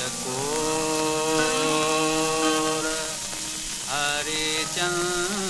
चकोर हरिचन्द्रमा